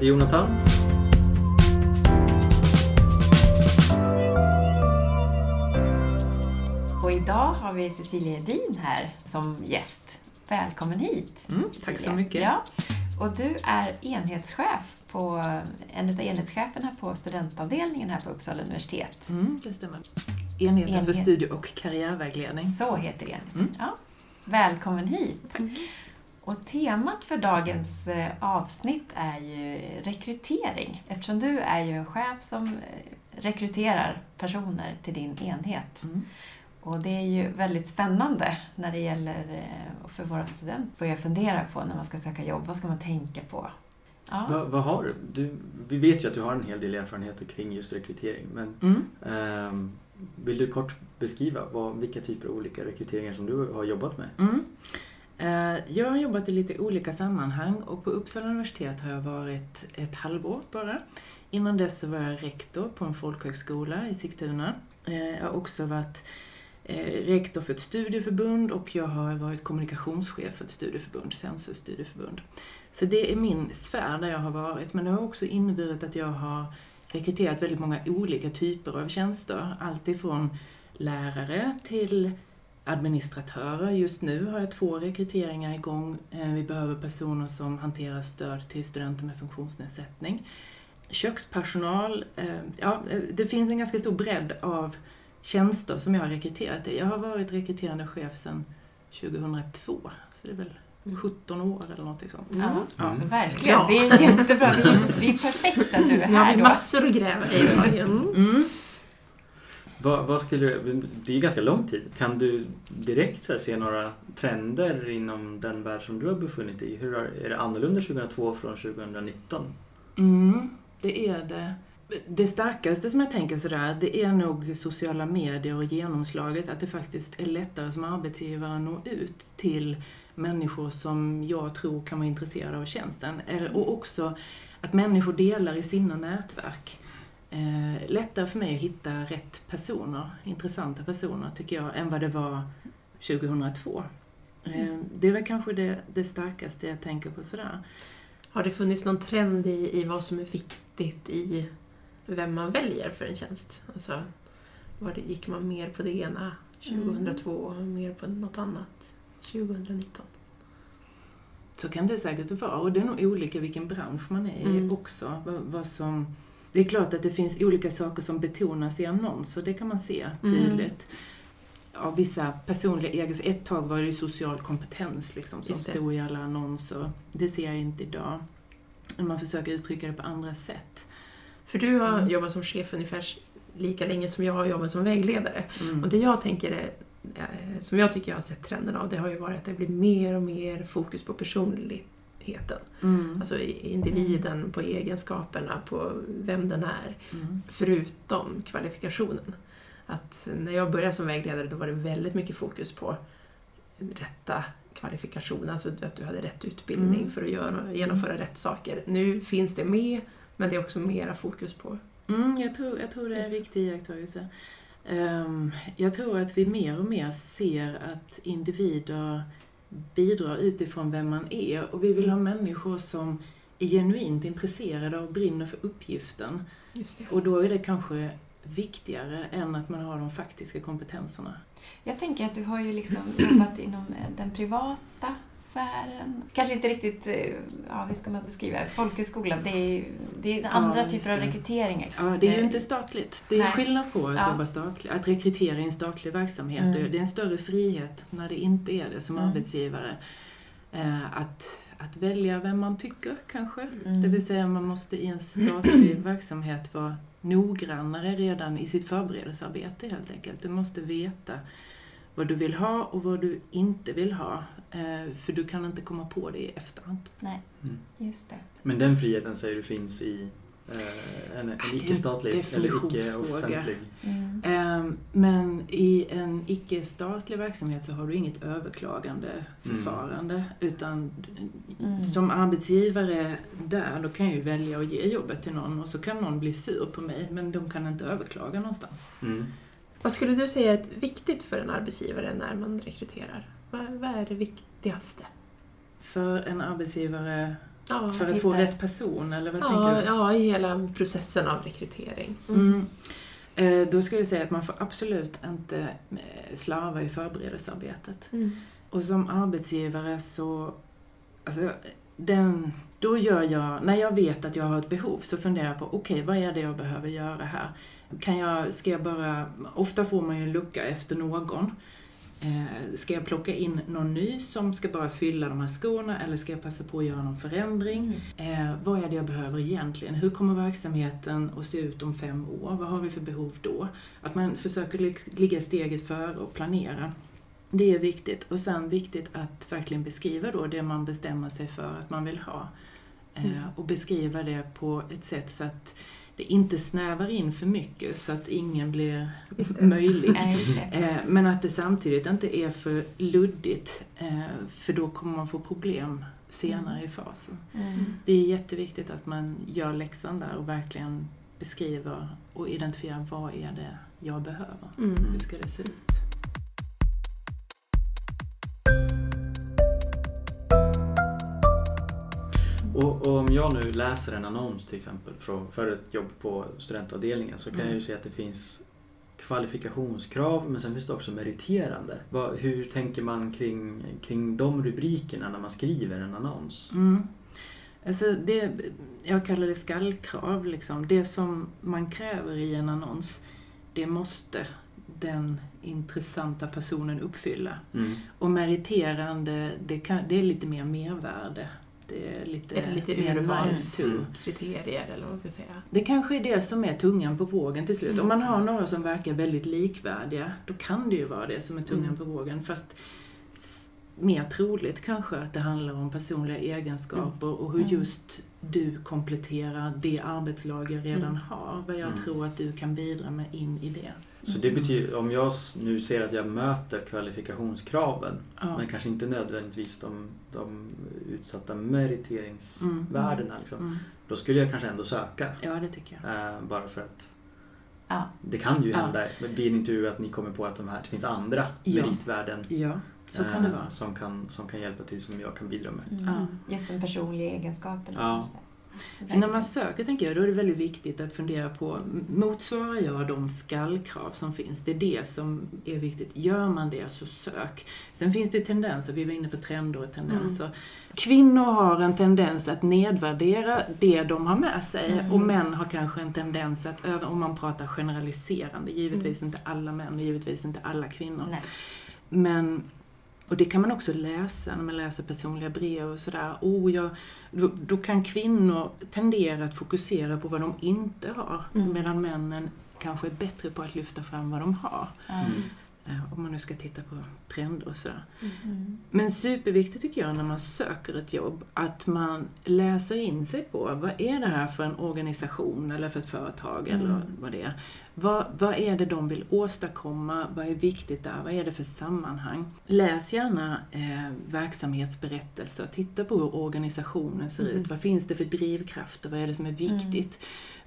heter Jonathan. Och idag har vi Cecilia Edin här som gäst. Välkommen hit! Mm, tack så mycket. Ja. Och du är enhetschef på, en av enhetscheferna på studentavdelningen här på Uppsala universitet. Mm, det stämmer. Enheten Enhet. för studie och karriärvägledning. Så heter det. Mm. Ja. Välkommen hit! Och temat för dagens eh, avsnitt är ju rekrytering. Eftersom du är ju en chef som eh, rekryterar personer till din enhet. Mm. Och det är ju väldigt spännande när det gäller eh, för våra studenter börja fundera på när man ska söka jobb. Vad ska man tänka på? Ja. Vad, vad har du? du? Vi vet ju att du har en hel del erfarenheter kring just rekrytering. Men Mm. ehm, vill du kort beskriva vad, vilka typer av olika rekryteringar som du har jobbat med? Mm. Eh, jag har jobbat i lite olika sammanhang och på Uppsala universitet har jag varit ett halvår bara. Innan dess så var jag rektor på en folkhögskola i Sigtuna. Eh, jag har också varit eh, rektor för ett studieförbund och jag har varit kommunikationschef för ett studieförbund, Sensus studieförbund. Så det är min sfär där jag har varit, men det har också inneburit att jag har rekryterat väldigt många olika typer av tjänster. Allt ifrån lärare till administratörer. Just nu har jag två rekryteringar igång. Eh, Vi behöver personer som hanterar stöd till studenter med funktionsnedsättning. Kökspersonal. eh, Ja, eh, det finns en ganska stor bredd av tjänster som jag har rekryterat i. Jag har varit rekryterande chef sedan 2002, så det är väl 17 år eller någonting sånt. Ja, Ja. verkligen. Ja. Det är jättebra. Det är, det är perfekt att du är Nu har här vi massor att gräva i idag. Mm. Vad, vad skulle, det är ganska lång tid. Kan du direkt så här, se några trender inom den värld som du har befunnit dig i? Hur har, är det annorlunda 2002 från 2019? Mm, det är det. Det starkaste som jag tänker sådär, det är nog sociala medier och genomslaget. Att det faktiskt är lättare som arbetsgivare att nå ut till människor som jag tror kan vara intresserade av tjänsten. Och också att människor delar i sina nätverk. Eh, lättare för mig att hitta rätt personer, intressanta personer tycker jag, än vad det var 2002. Eh, det är väl kanske det, det starkaste jag tänker på sådär. Har det funnits någon trend i, i vad som är viktigt i vem man väljer för en tjänst? Alltså, var det, gick man mer på det ena 2002 och mer på något annat 2019? Så kan det säkert vara. Och det är nog olika vilken bransch man är i Mm. också. Vad, vad som, det är klart att det finns olika saker som betonas i annonser, det kan man se tydligt. Ja, vissa personliga egenskaper. Ett tag var det social kompetens liksom, som stod i alla annonser. Det ser jag inte idag. Man försöker uttrycka det på andra sätt. För du har Mm. jobbat som chef ungefär lika länge som jag har jobbat som vägledare. Mm. Och det jag tänker är, eh, som jag tycker jag har sett trenden av, det har ju varit att det blir mer och mer fokus på personligheten. Mm. Alltså individen, på egenskaperna, på vem den är. Mm. Förutom kvalifikationen. Att när jag började som vägledare då var det väldigt mycket fokus på rätta kvalifikationer, alltså att du hade rätt utbildning Mm. för att göra, genomföra rätt saker. Nu finns det med, men det är också mera fokus på Mm, jag, tror, jag tror det är en riktig iakttagelse. Ehm, jag tror att vi mer och mer ser att individer bidrar utifrån vem man är och vi vill ha människor som är genuint intresserade och brinner för uppgiften. Och då är det kanske viktigare än att man har de faktiska kompetenserna. Jag tänker att du har ju liksom jobbat inom eh, den privata sfären. Kanske inte riktigt, eh, ja hur ska man beskriva, folkhögskola, det är det är andra Ja, typer av rekryteringar. Ja, det är ju Eh, inte statligt. Det är nej. skillnad på att Ja. jobba statligt. Att rekrytera i en statlig verksamhet. Mm. Det är en större frihet när det inte är det som Mm. arbetsgivare. Eh, att, att välja vem man tycker kanske. Mm. Det vill säga man måste i en statlig verksamhet vara noggrannare redan i sitt förberedelsearbete helt enkelt. Du måste veta vad du vill ha och vad du inte vill ha. Eh, för du kan inte komma på det i efterhand. Nej, Mm. just det. Men den friheten säger du finns i eh, en, en det är en icke-statlig eller icke-offentlig. Mm. Ehm, Men i en icke-statlig verksamhet så har du inget överklagande förfarande utan Mm. som arbetsgivare där, då kan jag ju välja att ge jobbet till någon och så kan någon bli sur på mig men de kan inte överklaga någonstans. Mm. Vad skulle du säga är viktigt för en arbetsgivare när man rekryterar? Vad, är det viktigaste? för en arbetsgivare Ja, för att få rätt person, eller vad ja, tänker du? ja, i hela processen av rekrytering. Mm. Eh, Då skulle jag säga att man får absolut inte eh, slarva i förberedelsearbetet. Mm. Och som arbetsgivare så, alltså, den, då gör jag, när jag vet att jag har ett behov så funderar jag på, okej, vad är det jag behöver göra här? Kan jag, ska jag bara, ofta får man ju en lucka efter någon. Eh, ska jag plocka in någon ny som ska bara fylla de här skorna eller ska jag passa på att göra någon förändring? Eh, vad är det jag behöver egentligen? Hur kommer verksamheten att se ut om fem år? Vad har vi för behov då? Att man försöker lig- ligga steget före och planera. Det är viktigt. Och sen viktigt att verkligen beskriva då det man bestämmer sig för att man vill ha. Eh, Mm. Och beskriva det på ett sätt så att det inte snävar in för mycket så att ingen blir möjlig. Nej. Eh, Men att det samtidigt inte är för luddigt, eh, för då kommer man få problem senare i fasen. Mm. Det är jätteviktigt att man gör läxan där och verkligen beskriver och identifierar vad är det jag behöver. Mm. Hur ska det se ut? Och, och om jag nu läser en annons till exempel för, för ett jobb på studentavdelningen så kan Mm. jag ju se att det finns kvalifikationskrav men sen finns det också meriterande. Vad, hur tänker man kring, kring de rubrikerna när man skriver en annons? Mm. Alltså det, jag kallar det skallkrav. Liksom. Det som man kräver i en annons, det måste den intressanta personen uppfylla. Mm. Och meriterande, det, kan, det är lite mer mervärde. Det är lite, Är det lite mer urvalskriterier eller vad man ska säga? Det kanske är det som är tungan på vågen till slut. Mm. Om man har några som verkar väldigt likvärdiga, då kan det ju vara det som är tungan Mm. på vågen. Fast mer troligt kanske att det handlar om personliga egenskaper och hur Mm. just du kompletterar det arbetslag jag redan Mm. har. Vad jag Mm. tror att du kan bidra med in i det. Så det betyder, om jag nu ser att jag möter kvalifikationskraven Ja. men kanske inte nödvändigtvis de, de utsatta meriteringsvärdena liksom, Mm. då skulle jag kanske ändå söka. ja, det tycker jag. Eh, bara för att Ja. det kan ju Ja. hända vid en intervju att ni kommer på att de här, det finns andra Ja. meritvärden Ja, så kan det eh, vara. Som, kan, som kan hjälpa till, som jag kan bidra med. Mm. Ja. Just den personliga egenskapen. För när man söker, tänker jag, då är det väldigt viktigt att fundera på, motsvarar jag de skallkrav som finns? Det är det som är viktigt. Gör man det, så sök. Sen finns det tendenser, vi var inne på trender och tendenser. Kvinnor har en tendens att nedvärdera det de har med sig Mm. och män har kanske en tendens att, om man pratar generaliserande, givetvis inte alla män och givetvis inte alla kvinnor. Nej. Men, och det kan man också läsa när man läser personliga brev och sådär. Oh, jag, då, då kan kvinnor tendera att fokusera på vad de inte har, Mm. medan männen kanske är bättre på att lyfta fram vad de har. Mm. Eh, Om man nu ska titta på trender och sådär. Mm. Men superviktigt tycker jag när man söker ett jobb, att man läser in sig på vad är det här för en organisation eller för ett företag Mm. eller vad det är. Vad, vad är det de vill åstadkomma? Vad är viktigt där? Vad är det för sammanhang? Läs gärna eh, verksamhetsberättelser. Titta på hur organisationen ser Mm. ut. Vad finns det för drivkrafter? Vad är det som är viktigt?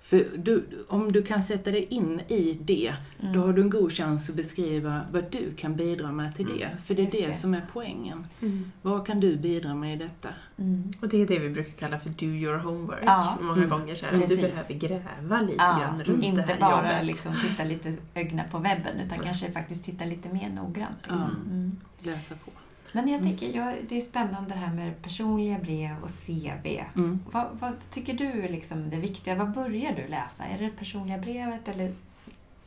För du, om du kan sätta dig in i det, Mm. då har du en god chans att beskriva vad du kan bidra med till Mm. det. För det är det, det. som är poängen. Mm. Vad kan du bidra med i detta? Mm. Och det är det vi brukar kalla för do your homework. Ja. Många Mm. gånger så här, du behöver gräva lite Ja, grann runt det inte här bara jobbet. liksom titta lite ögna på webben utan kanske faktiskt titta lite mer noggrant. Liksom. Mm. Läsa på. Men jag Mm. tänker, ja, det är spännande det här med personliga brev och CV. Mm. Vad, vad tycker du är liksom det viktiga? Vad börjar du läsa? Är det personliga brevet eller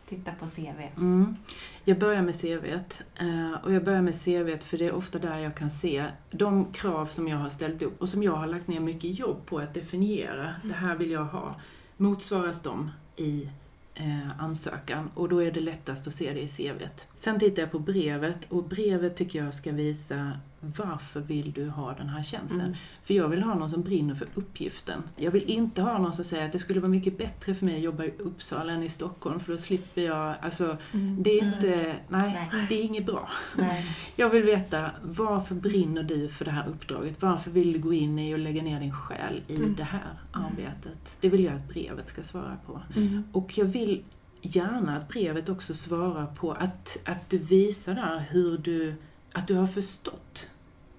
titta på CV? Mm. Jag börjar med CVt. eh, Och jag börjar med CVt för det är ofta där jag kan se de krav som jag har ställt upp och som jag har lagt ner mycket jobb på att definiera. Det här vill jag ha. Motsvaras de i eh, ansökan och då är det lättast att se det i CVt. Sen tittar jag på brevet och brevet tycker jag ska visa varför vill du ha den här tjänsten? Mm. För jag vill ha någon som brinner för uppgiften. Jag vill inte ha någon som säger att det skulle vara mycket bättre för mig att jobba i Uppsala än i Stockholm för då slipper jag, alltså Mm. det är Mm. inte, nej, Nej. det är inget bra. Nej. Jag vill veta varför brinner du för det här uppdraget? Varför vill du gå in i och lägga ner din själ i Mm. det här arbetet? Det vill jag att brevet ska svara på. Mm. Och jag vill gärna att brevet också svarar på att, att du visar där hur du, att du har förstått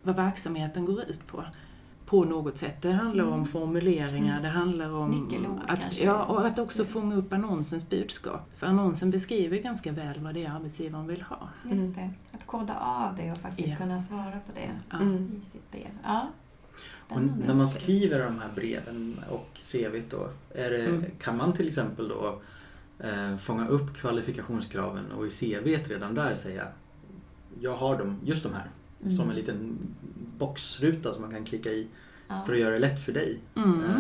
vad verksamheten går ut på. På något sätt. Det handlar om formuleringar, Mm. det handlar om Nyckelord att, kanske. ja, och att också fånga upp annonsens budskap. För annonsen beskriver ganska väl vad det är arbetsgivaren vill ha. Just det. Att koda av det och faktiskt Ja. kunna svara på det. Mm. i sitt brev. Ja. När man skriver de här breven och CV då, är det, Mm. kan man till exempel då eh, fånga upp kvalifikationskraven och i CV redan där säga jag har dem, just de här, Mm. som en liten boxruta som man kan klicka i ja. för att göra det lätt för dig. Mm. Eh,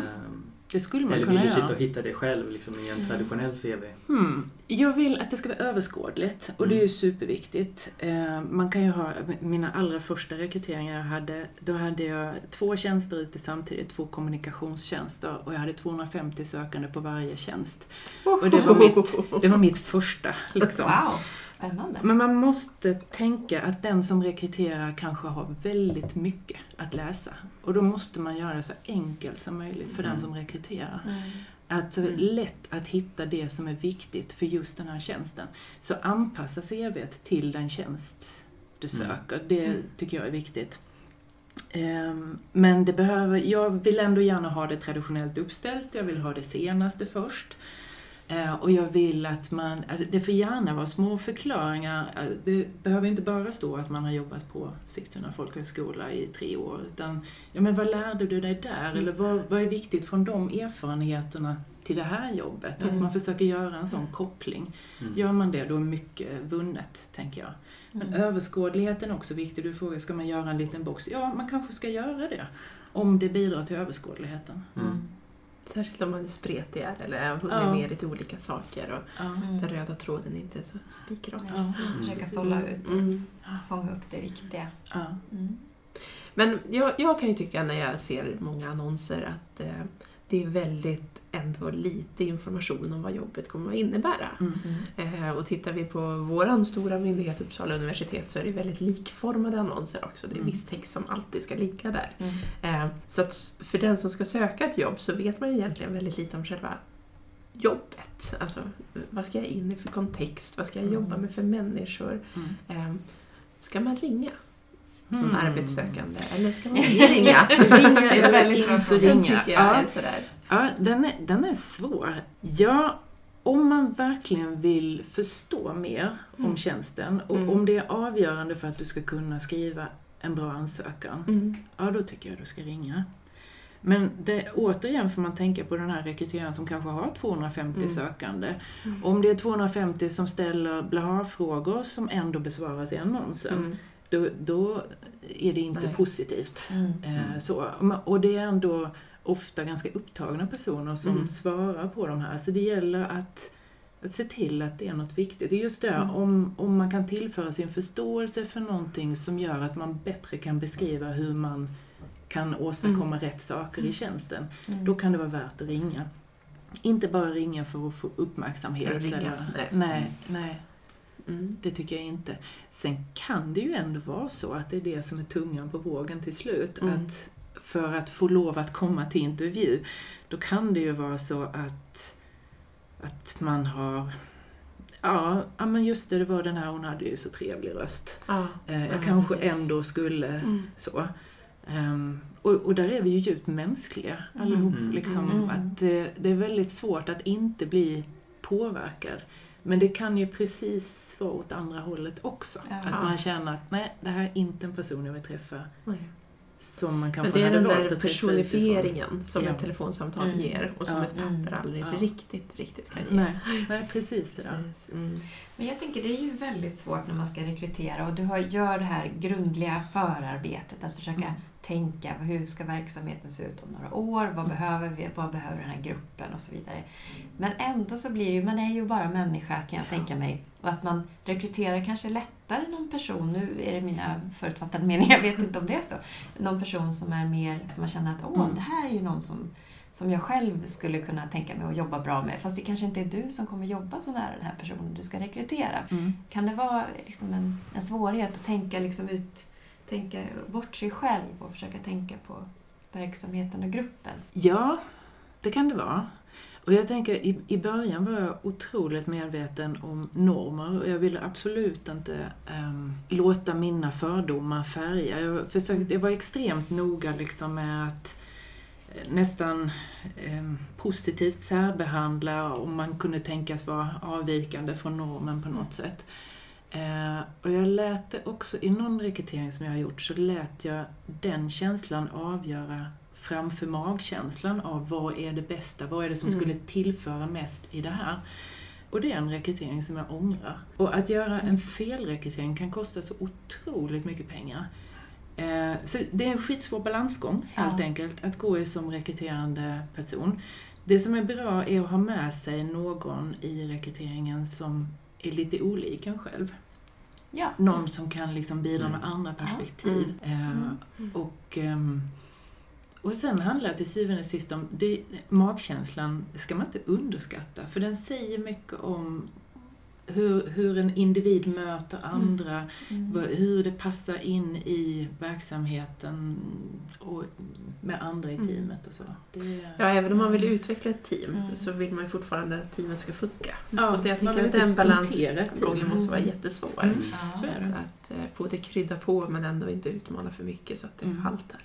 Det skulle man eller kunna vill du göra. sitta och hitta det själv liksom, i en Mm. traditionell CV? Hmm. Jag vill att det ska vara överskådligt och det är ju Mm. superviktigt. Eh, Man kan ju ha, mina allra första rekryteringar jag hade, då hade jag två tjänster ute samtidigt, två kommunikationstjänster och jag hade 250 sökande på varje tjänst. Och det var mitt, det var mitt första. Liksom. Wow, spännande. Men man måste tänka att den som rekryterar kanske har väldigt mycket att läsa. Och då måste man göra det så enkelt som möjligt för den Mm. som rekryterar. Mm. Att Mm. lätt att hitta det som är viktigt för just den här tjänsten. Så anpassa CVt till den tjänst du Mm. söker. Det Mm. tycker jag är viktigt. Ehm, Men det behöver, jag vill ändå gärna ha det traditionellt uppställt, jag vill ha det senaste först. Eh, Och jag vill att man, alltså det får gärna vara små förklaringar. Eh, Det behöver inte bara stå att man har jobbat på Sigtuna folkhögskola i tre år. Utan, ja men vad lärde du dig där? Eller vad, vad är viktigt från de erfarenheterna till det här jobbet? Att Mm. man försöker göra en sån koppling. Mm. Gör man det, då är mycket vunnet, tänker jag. Men Mm. överskådligheten är också viktig. Du frågar, ska man göra en liten box? Ja, man kanske ska göra det. Om det bidrar till överskådligheten. Mm. Särskilt om man är spretigare eller har hunnit Ja. med lite olika saker och. Mm. den röda tråden inte är så spikrak. Ja. precis. Försöka Mm. sålla ut och Mm. fånga upp det viktiga. Ja. Mm. Men jag, jag kan ju tycka när jag ser många annonser att eh, det är väldigt ändå lite information om vad jobbet kommer att innebära. Mm. Och tittar vi på vår stora myndighet Uppsala universitet så är det väldigt likformade annonser också. Det är Mm. viss text som alltid ska ligga där. Mm. Eh, så att för den som ska söka ett jobb så vet man ju egentligen väldigt lite om själva jobbet. Alltså, vad ska jag in i för kontext? Vad ska jag Mm. jobba med för människor? Mm. Eh, ska man ringa som Mm. arbetssökande eller ska man ringa? Ringa eller inte ringa. Ja, sådär. ja den, är, den är svår. Ja, om man verkligen vill förstå mer Mm. om tjänsten och Mm. om det är avgörande för att du ska kunna skriva en bra ansökan, Mm. ja då tycker jag du ska ringa. Men det, återigen får man tänka på den här rekryteraren som kanske har 250 Mm. sökande. Mm. Om det är 250 som ställer blaha-frågor som ändå besvaras i annonsen, Mm. Då, då är det inte Nej. positivt. Mm. Eh, så. Och det är ändå ofta ganska upptagna personer som Mm. svarar på de här. Så det gäller att, att se till att det är något viktigt. Och just det, Mm. om, om man kan tillföra sin förståelse för någonting som gör att man bättre kan beskriva hur man kan åstadkomma rätt saker i Mm. tjänsten, Mm. då kan det vara värt att ringa. Inte bara ringa för att få uppmärksamhet. Eller, nej. nej, nej, Mm. det tycker jag inte. Sen kan det ju ändå vara så att det är det som är tungan på vågen till slut. Mm. Att för att få lov att komma till intervju, då kan det ju vara så att, att man har Ja, ja, men just det, det var den här, hon hade ju så trevlig röst. Ja, Eh, jag ja, kanske precis. ändå skulle Mm. så. Ehm, och, och där är vi ju djupt mänskliga allihop. Mm. Liksom, Mm. att det, det är väldigt svårt att inte bli påverkad. Men det kan ju precis vara åt andra hållet också. Ja. Att man känner att nej, det här är inte en person jag vill träffa Nej. som man kanske det är hade den valt där att träffa utifrån. personifieringen som Ja. ett telefonsamtal Mm. ger och som Ja. ett papper aldrig Ja. riktigt, riktigt kan ge. Nej, nej, precis det där. Precis. Mm. Men jag tänker det är ju väldigt svårt när man ska rekrytera och du har, gör det här grundliga förarbetet att försöka Mm. Tänka hur ska verksamheten se ut om några år, vad Mm. behöver vi, vad behöver den här gruppen och så vidare. Men ändå så blir det ju, man är ju bara människa kan jag Ja. tänka mig. Och att man rekryterar kanske lättare någon person, nu är det mina förutfattade meningar, jag vet inte om det är så. Någon person som är mer, som man känner att åh, Mm. det här är ju någon som som jag själv skulle kunna tänka mig att jobba bra med. Fast det kanske inte är du som kommer jobba så nära den här personen du ska rekrytera. Mm. Kan det vara liksom en, en svårighet att tänka liksom ut, tänka bort sig själv och försöka tänka på verksamheten och gruppen? Ja, Det kan det vara. Och jag tänker, i, i början var jag otroligt medveten om normer och jag ville absolut inte ehm, låta mina fördomar färga. Jag, försökte, jag var extremt noga liksom med att eh, nästan ehm, positivt särbehandla om man kunde tänkas vara avvikande från normen på något sätt. Eh, och jag lät det också, i någon rekrytering som jag har gjort, så lät jag den känslan avgöra framför magkänslan av vad är det bästa, vad är det som Mm. skulle tillföra mest i det här. Och det är en rekrytering som jag ångrar. Och att göra en felrekrytering kan kosta så otroligt mycket pengar. Eh, så det är en skitsvår balansgång helt Ja. enkelt, att gå i som rekryterande person. Det som är bra är att ha med sig någon i rekryteringen som är lite olik en själv. Ja. Någon som kan liksom bidra med Mm. andra perspektiv. Eh, Mm. och, ehm, och sen handlar det till syvende och sist om, det, magkänslan ska man inte underskatta, för den säger mycket om hur, hur en individ möter andra, Mm. hur det passar in i verksamheten och med andra i Mm. teamet och så. Det, är- Ja, även om man vill utveckla ett team Mm. så vill man ju fortfarande att teamet ska funka. Ja, och det, jag man tänker vill att den balansgången måste vara Mm. jättesvår. Mm. Ja, Så det. Att eh, både krydda på men ändå inte utmana för mycket så att det Mm. haltar.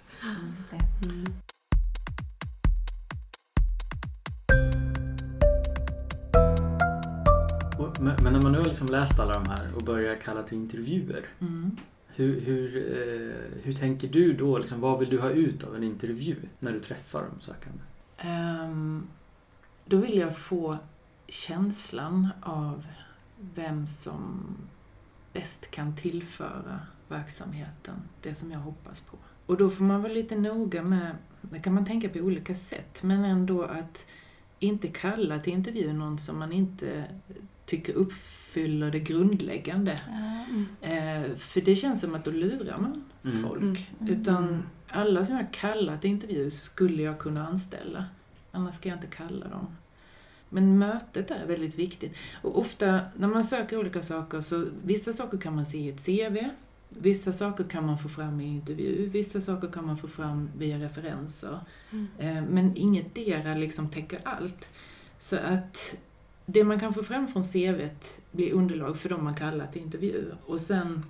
Och, men, när man nu har liksom läst alla de här och börjar kalla till intervjuer. Mm. Hur, hur, eh, hur tänker du då? Liksom, vad vill du ha ut av en intervju när du träffar de sökande? Ehm, då vill jag få känslan av vem som bäst kan tillföra verksamheten det som jag hoppas på. Och då får man vara lite noga med, det kan man tänka på olika sätt, men ändå att inte kalla till intervju någon som man inte tycker uppfyller det grundläggande. Ja. Eh, för det känns som att då lurar man Mm. folk. Mm. Utan Mm. alla som jag kallar till intervju skulle jag kunna anställa. Annars ska jag inte kalla dem. Men mötet är väldigt viktigt. Och ofta när man söker olika saker så vissa saker kan man se i ett CV. Vissa saker kan man få fram i intervju, vissa saker kan man få fram via referenser. Mm. Eh, Men inget dera liksom täcker allt. Så att det man kan få fram från CVt blir underlag för de man kallar till intervju. Och sen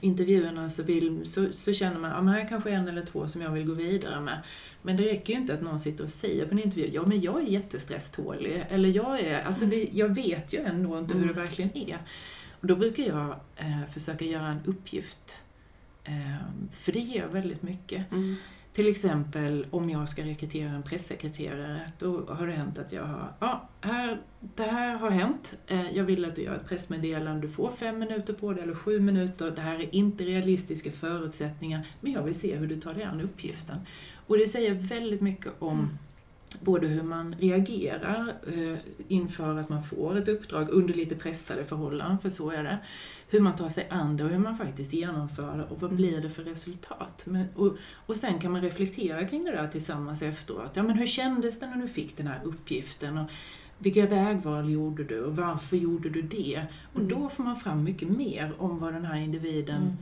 intervjuerna så, vill, så, så känner man att ja, här är kanske en eller två som jag vill gå vidare med. Men det räcker ju inte att någon sitter och säger på en intervju, ja men jag är jättestresstålig. Eller jag är, alltså det, jag vet ju ändå inte hur det verkligen är. Och då brukar jag eh, försöka göra en uppgift. Eh, för det ger väldigt mycket. Mm. Till exempel om jag ska rekrytera en pressekreterare, då har det hänt att jag har, ja, här, det här har hänt, eh, jag vill att du gör ett pressmeddelande, du får fem minuter på dig eller sju minuter, det här är inte realistiska förutsättningar, men jag vill se hur du tar dig an uppgiften. Och det säger väldigt mycket om Mm både hur man reagerar eh, inför att man får ett uppdrag under lite pressade förhållanden, för så är det. Hur man tar sig an det och hur man faktiskt genomför det och vad blir det för resultat. Men, och, och sen kan man reflektera kring det där tillsammans efteråt. Ja, men hur kändes det när du fick den här uppgiften? Och vilka vägval gjorde du och varför gjorde du det? Och Mm. då får man fram mycket mer om vad den här individen Mm.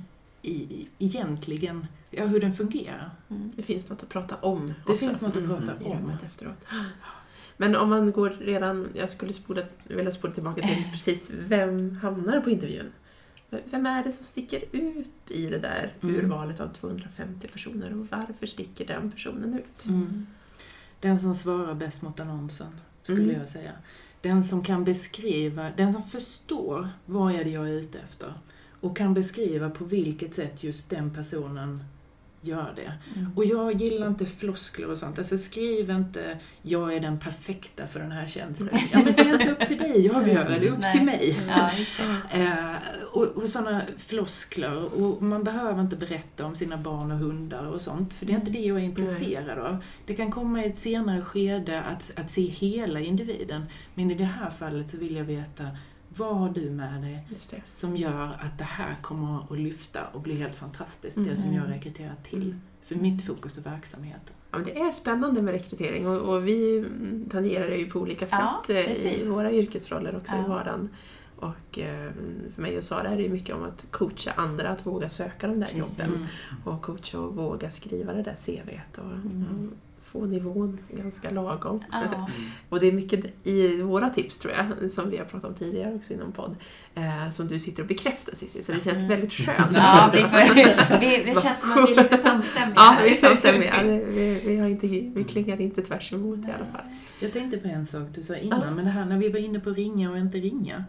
I, i- egentligen, ja hur den fungerar. Mm. Det finns något att prata om Det också. finns något att prata i om. rummet efteråt. Men om man går redan, jag skulle spola, vilja spola tillbaka till precis vem hamnar på intervjun? Vem är det som sticker ut i det där Mm. urvalet av 250 personer och varför sticker den personen ut? Mm. Den som svarar bäst mot annonsen, skulle Mm. jag säga. Den som kan beskriva, den som förstår vad är det jag är ute efter och kan beskriva på vilket sätt just den personen gör det. Mm. Och jag gillar inte floskler och sånt. Alltså skriv inte “jag är den perfekta för den här tjänsten”. Ja, men det är inte upp till dig att avgöra, det är upp Nej. till mig. Ja. Eh, och, och sådana floskler. Och man behöver inte berätta om sina barn och hundar och sånt, för det är inte det jag är intresserad av. Det kan komma i ett senare skede att, att se hela individen, men i det här fallet så vill jag veta vad har du med dig som gör att det här kommer att lyfta och bli helt fantastiskt, det som Mm. jag rekryterar till. Mm. För mitt fokus är verksamheten. Ja, det är spännande med rekrytering och, och vi mm, tangerar det ju på olika Ja, sätt eh, precis. i våra yrkesroller också Ja. i vardagen. Och eh, för mig och Sara är det mycket om att coacha andra att våga söka de där Precis. jobben. Mm. Och coacha och våga skriva det där CVt. Och, Mm. Få nivån ganska lagom. Ja. Och det är mycket i våra tips tror jag, som vi har pratat om tidigare också inom podd, eh, som du sitter och bekräftar Cissi, så det känns Mm. väldigt skönt. Ja, vi, får, vi, det känns som att vi är lite samstämmiga. Ja, vi är samstämmiga. Vi, vi, har inte, vi klingar inte tvärs emot i alla fall. Jag tänkte på en sak du sa innan, Ja. men det här när vi var inne på ringa och inte ringa.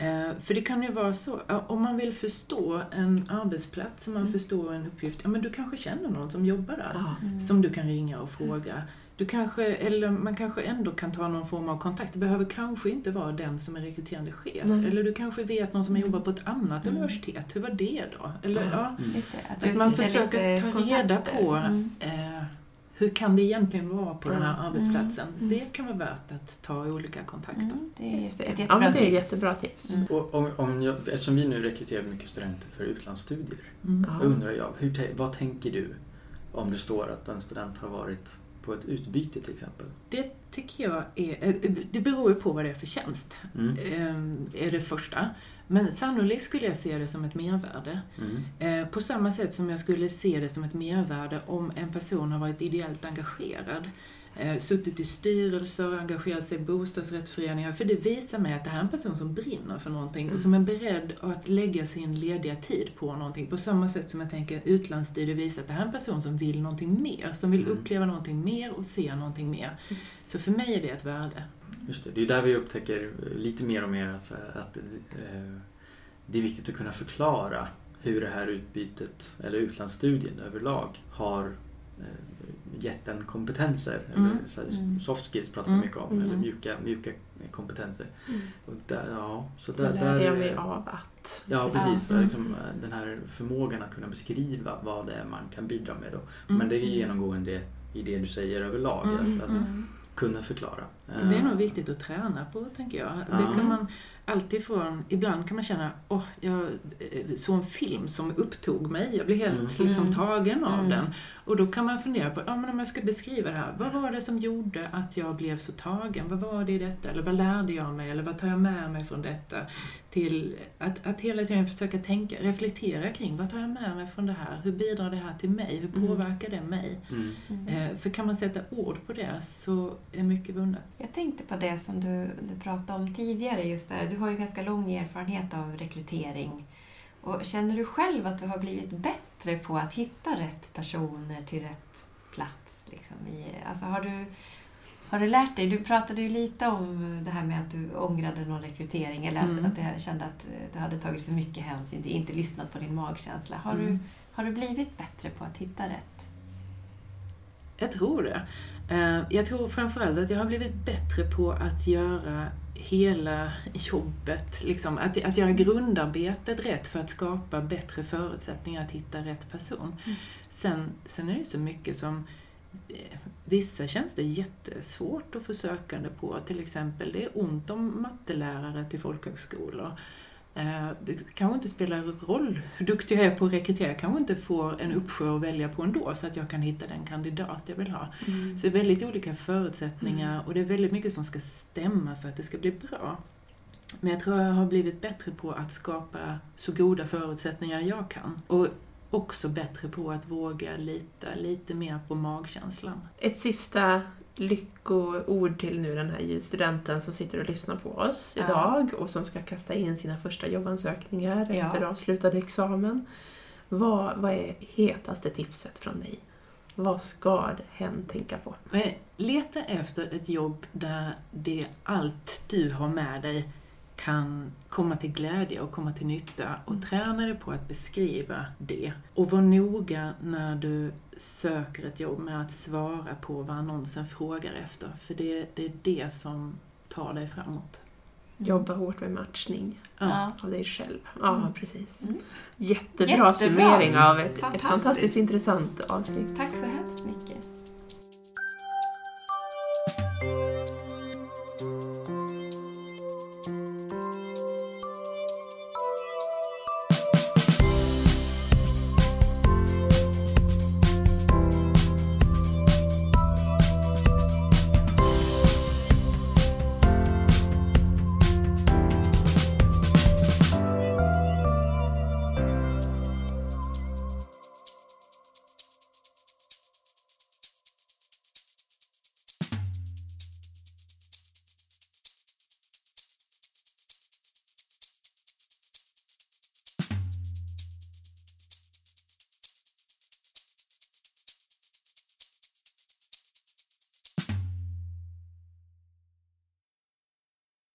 Eh, för det kan ju vara så, ja, om man vill förstå en arbetsplats, om man Mm. förstår en uppgift, ja men du kanske känner någon som jobbar där. Mm. Som du kan ringa och fråga. Du kanske, eller man kanske ändå kan ta någon form av kontakt. Det behöver kanske inte vara den som är rekryterande chef. Nej. Eller du kanske vet någon som har jobbat på ett annat Mm. universitet. Hur var det då? Eller, Ja. ja. Mm. Just det, att, Att man försöker ta reda kontakter. på Mm. Eh, hur kan det egentligen vara på den här Mm. arbetsplatsen? Mm. Det kan vara värt att ta olika kontakter. Mm, det är ett ja, jättebra men det är tips. jättebra tips. Mm. Och om, om jag, eftersom vi nu rekryterar mycket studenter för utlandsstudier, Mm. Ja. undrar jag, hur, vad tänker du om det står att en student har varit på ett utbyte till exempel? Det tycker jag är, eh, det beror ju på vad det är för tjänst, Mm. eh, är det första. Men sannolikt skulle jag se det som ett mervärde. Mm. Eh, På samma sätt som jag skulle se det som ett mervärde om en person har varit ideellt engagerad. Eh, suttit i styrelser, engagerat sig i bostadsrättsföreningar. För det visar mig att det här är en person som brinner för någonting och Mm. som är beredd att lägga sin lediga tid på någonting. På samma sätt som jag tänker utlandsstudier visar att det här är en person som vill någonting mer. Som vill Mm. uppleva någonting mer och se någonting mer. Mm. Så för mig är det ett värde. Just det, det är där vi upptäcker eh, lite mer och mer att, att eh, det är viktigt att kunna förklara hur det här utbytet, eller utlandsstudien överlag, har eh, gett en kompetenser. Mm. Eller, så här, Mm. soft skills pratar Mm. vi mycket om, Mm. eller mjuka, mjuka kompetenser. Mm. Och där, ja, så där, där, jag mig av att. Ja, precis. Ja. Liksom, eh, den här förmågan att kunna beskriva vad det är man kan bidra med. Då. Mm. Men det är genomgående i det du säger överlag, Mm, att, att Mm. Kunna förklara. Det är Eh, nog viktigt att träna på, tänker jag. Ja. Det kan man alltifrån, ibland kan man känna, åh, jag eh, såg en film som upptog mig, jag blev helt Mm. liksom tagen av Mm. den. Och då kan man fundera på, ja men om jag ska beskriva det här, vad var det som gjorde att jag blev så tagen? Vad var det i detta? Eller vad lärde jag mig? Eller vad tar jag med mig från detta? Till att, att hela tiden försöka tänka, reflektera kring, vad tar jag med mig från det här? Hur bidrar det här till mig? Hur Mm. påverkar det mig? Mm. Mm. Eh, för kan man sätta ord på det så är mycket vunnet. Jag tänkte på det som du, du pratade om tidigare, just där. Du har ju ganska lång erfarenhet av rekrytering. Och känner du själv att du har blivit bättre på att hitta rätt personer till rätt plats? Liksom, i, alltså har, du, har du lärt dig? Du pratade ju lite om det här med att du ångrade någon rekrytering eller att, Mm. att du kände att eh, du hade tagit för mycket hänsyn, inte lyssnat på din magkänsla. Har, du, Mm. har du blivit bättre på att hitta rätt? Jag tror det. Eh, Jag tror framförallt att jag har blivit bättre på att göra hela jobbet, liksom, att, att göra grundarbetet rätt för att skapa bättre förutsättningar att hitta rätt person. Mm. Sen, sen är det så mycket som eh, Vissa tjänster är jättesvårt att få sökande på. Till exempel, det är ont om mattelärare till folkhögskolor. Eh, Det kanske inte spelar roll hur duktig jag är på att rekrytera. Jag kanske inte får en uppsjö att välja på ändå så att jag kan hitta den kandidat jag vill ha. Så det är väldigt olika förutsättningar och det är väldigt mycket som ska stämma för att det ska bli bra. Men jag tror jag har blivit bättre på att skapa så goda förutsättningar jag kan. Och också bättre på att våga lita lite mer på magkänslan. Ett sista lyckoord till nu den här studenten som sitter och lyssnar på oss Ja. idag och som ska kasta in sina första jobbansökningar Ja. efter avslutad examen. Vad, vad är hetaste tipset från dig? Vad ska hen tänka på? Eh, Leta efter ett jobb där det allt du har med dig kan komma till glädje och komma till nytta och Mm. träna dig på att beskriva det. Och var noga när du söker ett jobb med att svara på vad annonsen frågar efter. För det, det är det som tar dig framåt. Jobba hårt med matchning Ja. av dig själv. Ja, Mm. precis. Mm. Jättebra, Jättebra. summering av ett, ett Fantastiskt. fantastiskt intressant avsnitt. Tack så hemskt mycket.